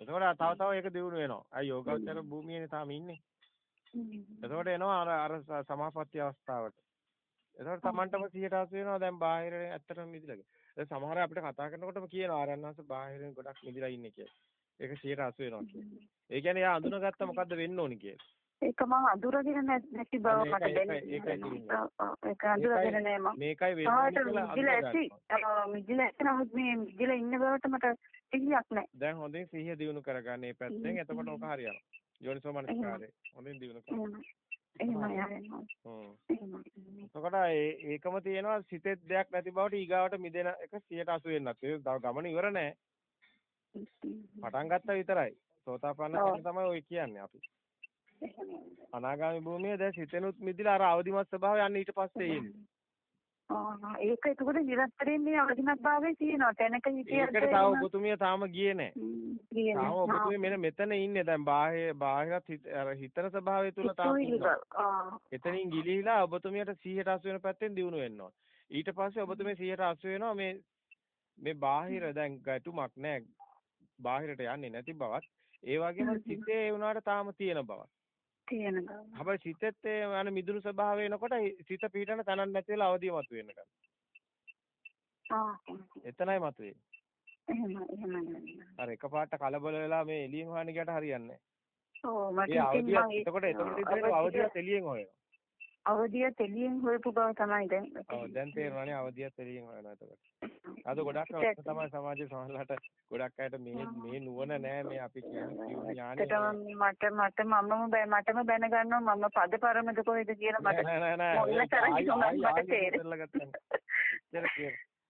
[SPEAKER 1] එතකොට තව තව ඒක දියුණු වෙනවා. අය යෝගාචර භූමියේනේ තාම ඉන්නේ. එතකොට එනවා අර අර සමාපatti අවස්ථාවට. එතකොට Tamanටම 180 වෙනවා දැන් බාහිර ඇත්තටම මිදිලා. දැන් සමහර අපිට කතා කරනකොටම කියනවා ආරණාස බාහිරින් ගොඩක් මිදිලා ඉන්නේ කියලා. ඒක 180 වෙනවා කියන්නේ. ඒ කියන්නේ එයා අඳුනගත්ත මොකද්ද වෙන්න ඕනි කියලා.
[SPEAKER 2] ඒක මම අඳුරගෙන නැති බව මට දැනෙනවා. ඒක අඳුරගෙන නෑ මම.
[SPEAKER 1] මේකයි වෙන්න කියලා
[SPEAKER 2] ඇති. මිදිලා ඇති නමුත් මේ මිදිලා ඉන්න බවට මට සිහියක් නෑ.
[SPEAKER 1] දැන් හොඳින් සිහිය දිනු කරගන්න මේ පැත්තෙන්. එතකොට ඔක හරියනවා. යෝනිසෝ මනස්කාරේ. හොඳින් දිනු කරගන්න. එතකොට ඒකම තියෙනවා සිතේ දෙයක් නැති බවට ඊගාවට මිදෙන එක 180 වෙන්නත්. ඒ ගමන ඉවර නෑ. පටන් ගත්තා විතරයි. සෝතාපන්න කෙනෙක් තමයි ඔය කියන්නේ අපි. අනාගාමි භූමියේ දැන් සිතෙනුත් මිදිලා අර අවදිමත් ස්වභාවය යන්නේ ඊට පස්සේ එන්නේ.
[SPEAKER 2] ආ ඒක එතකොට නිරන්තරයෙන් මේ අවදිමත් භාවයේ තියෙනවා. තැනක හිටියට
[SPEAKER 1] ඒකට තව ඔබතුමිය තාම ගියේ නැහැ.
[SPEAKER 2] ගියේ
[SPEAKER 1] තාම ඔබතුමිය මෙන්න මෙතන ඉන්නේ දැන් බාහිර බාහිරත් අර හිතන ස්වභාවය තුල තාම. එතනින් ගිලිහිලා ඔබතුමියට 180 වෙන පැත්තෙන් දියුණු වෙන්න ඕන. ඊට පස්සේ ඔබතුමිය 180 වෙනවා මේ මේ බාහිර දැන් ගැටුමක් නැහැ. බාහිරට යන්නේ නැති බවත් ඒ වගේම සිතේ ඒ වුණාට තාම තියෙන බවක්.
[SPEAKER 2] තියෙන බව.
[SPEAKER 1] හැබැයි සිතෙත් ඒ යන මිදුණු ස්වභාවය එනකොට සිත පිටන තනක් නැති වෙලා අවදිය මතුවෙන්න ගන්නවා.
[SPEAKER 2] ආ
[SPEAKER 1] එතනයි මතුවේ.
[SPEAKER 2] එහෙම එහෙමයි.
[SPEAKER 1] අර එකපාරට කලබල වෙලා මේ එළියෙන් හොයන්න ගියට හරියන්නේ
[SPEAKER 2] ඔව්
[SPEAKER 1] නැහැ.
[SPEAKER 2] මට
[SPEAKER 1] ඒ අවදිය එතකොට එතකොට ඉතින් අවදියත් එළියෙන් හොයනවා.
[SPEAKER 2] අවදිය තෙලියෙන් හොයපු බව තමයි දැන්.
[SPEAKER 1] ඔව් දැන් තේරෙනවානේ අවදියත් එළියෙන් හොයනවා එතකොට. <laughs> අද ගොඩක් අවස්ථා තමයි සමාජයේ සමහරලාට ගොඩක් අයට මේ මේ නුවණ නැහැ මේ අපි කියන සිව් ඥානෙ.
[SPEAKER 2] මට මට මමම බෑ මටම බැන ගන්නවා මම පදපරමද කොහෙද කියලා මට
[SPEAKER 1] නෑ නෑ නෑ
[SPEAKER 2] මොන තරම් මට
[SPEAKER 1] තේරෙන්නේ.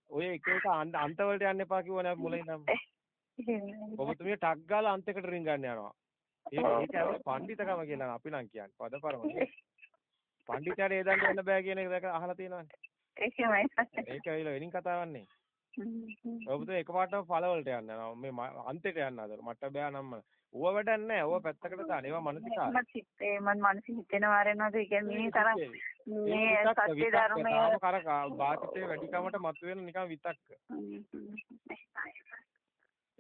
[SPEAKER 1] ඔය එක එක අන්ත වලට යන්න එපා කිව්වනේ මුලින් නම්. <laughs> ඔබතුමිය ටක් ගාලා අන්තයකට රින්ගන්න යනවා. ඒක ඒක පඬිතකම කියලා අපි නම් කියන්නේ. පදපරම. පඬිතයාට ඒ දන්න වෙන්න බෑ කියන එක දැක අහලා තියෙනවනේ.
[SPEAKER 2] ඒකමයි.
[SPEAKER 1] ඒක ඇවිල්ලා වෙනින් කතාවන්නේ. ඔබතුමිය එකපාරටම ඵලවලට යන්න යනවා. මේ අන්තයට යන්න හදලා. මට බෑ නම් ඌව වැඩක් නැහැ. ඌව පැත්තකට දාන්න. ඒවා මානසිකාර.
[SPEAKER 2] හිතේ මන් මානසික හිතෙනවා රෙනවාද ඒ කියන්නේ මේ තරම් මේ සත්‍ය ධර්මය
[SPEAKER 1] තාම කර වාචිතේ වැඩිකමට මතුවෙන නිකන් විතක්ක.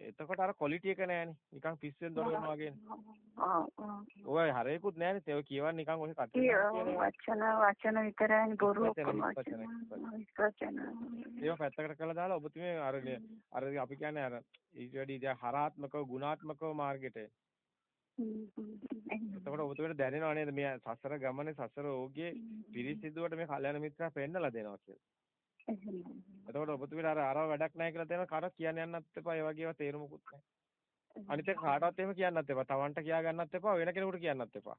[SPEAKER 1] එතකොට අර ක්වොලිටි එක නෑනේ. නිකන් පිස්සෙන් දොර වෙනවා වගේනේ.
[SPEAKER 2] ඔව් ඔව්.
[SPEAKER 1] ඔය හරේකුත් නෑනේ. ඒක කියවන්නේ නිකන් ඔය කට්ටිය.
[SPEAKER 2] වචන වචන විතරයි බොරු ඔක්කොම
[SPEAKER 1] වචන. ඒවා පැත්තකට කළා දාලා ඔබතුමේ අර අර අපි කියන්නේ අර ඊට වැඩි ඉතින් හරාත්මකව ගුණාත්මකව මාර්ගයට එතකොට ඔබතුමීට දැනෙනව නේද මේ සසර ගමනේ සසර ඕගේ පිරිසිදුවට මේ කල්යනා මිත්‍රා පෙන්නලා දෙනවා කියලා. එතකොට ඔබතුමීට අර අරව වැඩක් නැහැ කියලා තේරෙන කාටවත් කියන්න යන්නත් එපා. ඒ වගේ ඒවා තේරුමකුත් නැහැ. අනිත් එක කාටවත් එහෙම කියන්නත් එපා. Tamanට කියා ගන්නත් එපා. වෙන කෙනෙකුට කියන්නත් එපා.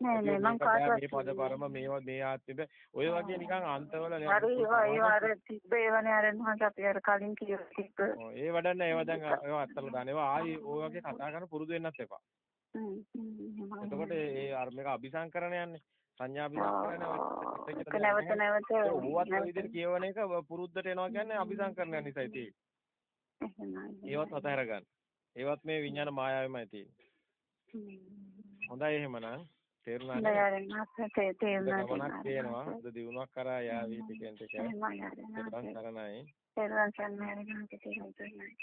[SPEAKER 2] නෑ නෑ මං
[SPEAKER 1] මේ
[SPEAKER 2] කාටවත්
[SPEAKER 1] පද පරම මේවා මේ ආත්මෙද ඔය වගේ නිකන් අන්තවල
[SPEAKER 2] හරි ඒවා ඒවා අර තිබ්බ ඒවනේ අර මහත් අපි අර කලින් කියලා තිබ්බ
[SPEAKER 1] ඒ වඩන්න ඒවා දැන් ඒවා අත්තල දාන ඒවා ආයි ඔය වගේ කතා කරන පුරුදු වෙන්නත් එපා. එතකොට ඒ අර මේක අபிසංකරණ යන්නේ. සංඥා අபிසංකරණ
[SPEAKER 2] ඒක නැවත නැවත
[SPEAKER 1] ඕවත් විදිහට කියවන එක පුරුද්දට එනවා කියන්නේ අபிසංකරණය නිසායි තියෙන්නේ. ඒවත් අතහැර ගන්න. ඒවත් මේ විඥාන මායාවෙමයි තියෙන්නේ. හොඳයි එහෙමනම් තේරුණා නේද?
[SPEAKER 2] තේරුණා.
[SPEAKER 1] අද දිනුවක් කරා යාවි ටිකෙන් ටික.
[SPEAKER 2] අර
[SPEAKER 1] සරණයි.
[SPEAKER 2] තේරුණා සන්නයි